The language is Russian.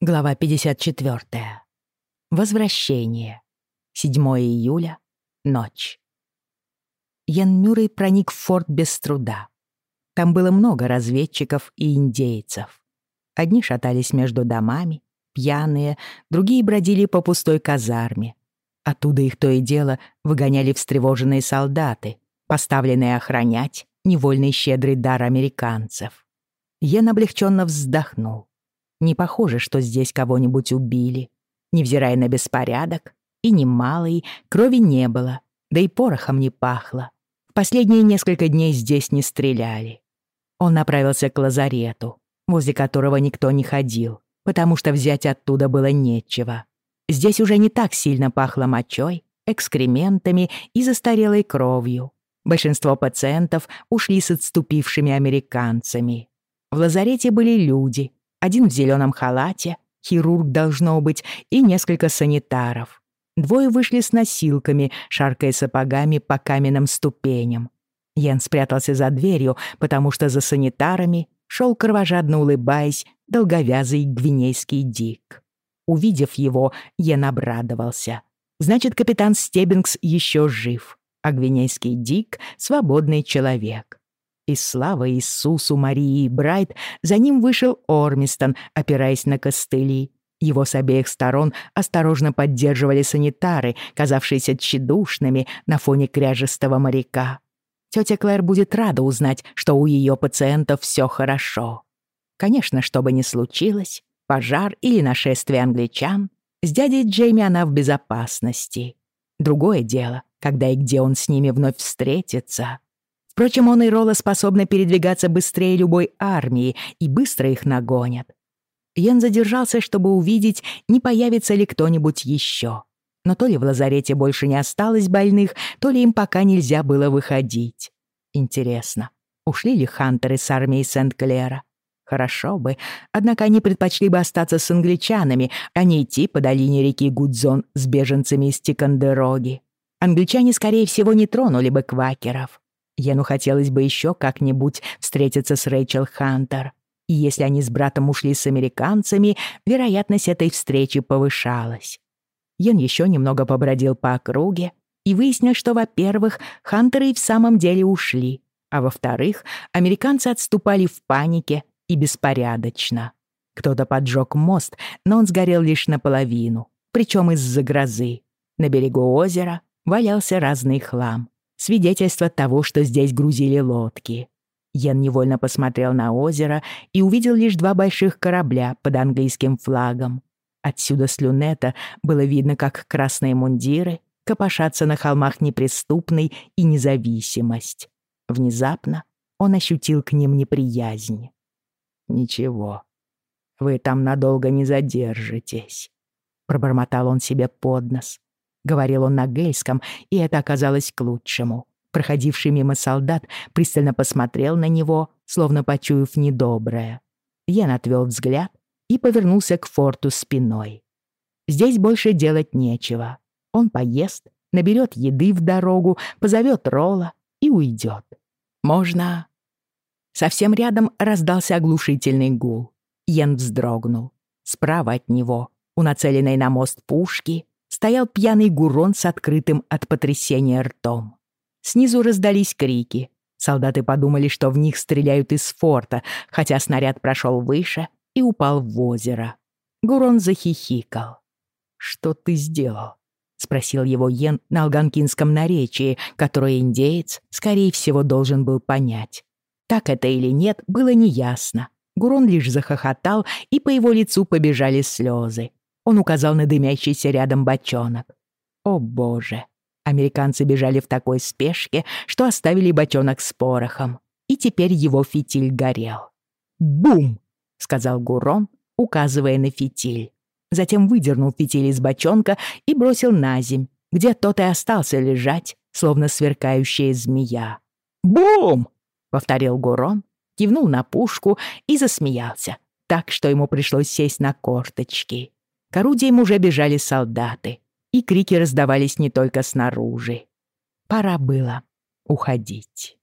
Глава 54. Возвращение. 7 июля. Ночь. Ян Мюррей проник в форт без труда. Там было много разведчиков и индейцев. Одни шатались между домами, пьяные, другие бродили по пустой казарме. Оттуда их то и дело выгоняли встревоженные солдаты, поставленные охранять невольный щедрый дар американцев. Ян облегченно вздохнул. Не похоже, что здесь кого-нибудь убили. Невзирая на беспорядок, и немалый, крови не было, да и порохом не пахло. В последние несколько дней здесь не стреляли. Он направился к лазарету, возле которого никто не ходил, потому что взять оттуда было нечего. Здесь уже не так сильно пахло мочой, экскрементами и застарелой кровью. Большинство пациентов ушли с отступившими американцами. В лазарете были люди, один в зеленом халате, хирург должно быть, и несколько санитаров. Двое вышли с носилками, шаркая сапогами по каменным ступеням. Йен спрятался за дверью, потому что за санитарами шел кровожадно улыбаясь долговязый гвинейский дик. Увидев его, Йен обрадовался. Значит, капитан Стеббингс еще жив, а гвинейский дик — свободный человек. И слава Иисусу Марии Брайт, за ним вышел Ормистон, опираясь на костыли. Его с обеих сторон осторожно поддерживали санитары, казавшиеся тщедушными на фоне кряжестого моряка. Тетя Клэр будет рада узнать, что у ее пациентов все хорошо. Конечно, что бы ни случилось, пожар или нашествие англичан, с дядей Джейми она в безопасности. Другое дело, когда и где он с ними вновь встретится. Впрочем, он и Ролла способны передвигаться быстрее любой армии и быстро их нагонят. Йен задержался, чтобы увидеть, не появится ли кто-нибудь еще. Но то ли в лазарете больше не осталось больных, то ли им пока нельзя было выходить. Интересно, ушли ли хантеры с армией Сент-Клера? Хорошо бы, однако они предпочли бы остаться с англичанами, а не идти по долине реки Гудзон с беженцами из Тикандероги. Англичане, скорее всего, не тронули бы квакеров. Яну хотелось бы еще как-нибудь встретиться с Рэйчел Хантер. И если они с братом ушли с американцами, вероятность этой встречи повышалась. Ян еще немного побродил по округе и выяснил, что, во-первых, Хантеры и в самом деле ушли, а во-вторых, американцы отступали в панике и беспорядочно. Кто-то поджег мост, но он сгорел лишь наполовину, причем из-за грозы. На берегу озера валялся разный хлам свидетельство того, что здесь грузили лодки. Йен невольно посмотрел на озеро и увидел лишь два больших корабля под английским флагом. Отсюда с люнета было видно, как красные мундиры копошатся на холмах неприступной и независимость. Внезапно он ощутил к ним неприязнь. «Ничего, вы там надолго не задержитесь», — пробормотал он себе под нос, говорил он на гельском, и это оказалось к лучшему. Проходивший мимо солдат пристально посмотрел на него, словно почуяв недоброе. Ян отвел взгляд и повернулся к форту спиной. Здесь больше делать нечего. Он поест, наберет еды в дорогу, позовет Ролла и уйдет. Можно... Совсем рядом раздался оглушительный гул. Йен вздрогнул. Справа от него, у нацеленной на мост пушки, стоял пьяный гурон с открытым от потрясения ртом. Снизу раздались крики. Солдаты подумали, что в них стреляют из форта, хотя снаряд прошел выше и упал в озеро. Гурон захихикал. «Что ты сделал?» — спросил его Йен на алганкинском наречии, которое индеец, скорее всего, должен был понять. Так это или нет, было неясно. Гурон лишь захохотал, и по его лицу побежали слезы. Он указал на дымящийся рядом бочонок. О боже! Американцы бежали в такой спешке, что оставили бочонок с порохом. И теперь его фитиль горел. «Бум!» — сказал Гурон, указывая на фитиль. Затем выдернул фитиль из бочонка и бросил на земь, где тот и остался лежать, словно сверкающая змея. «Бум!» — повторил Гурон, кивнул на пушку и засмеялся, так что ему пришлось сесть на корточки. К орудиям уже бежали солдаты, и крики раздавались не только снаружи. Пора было уходить.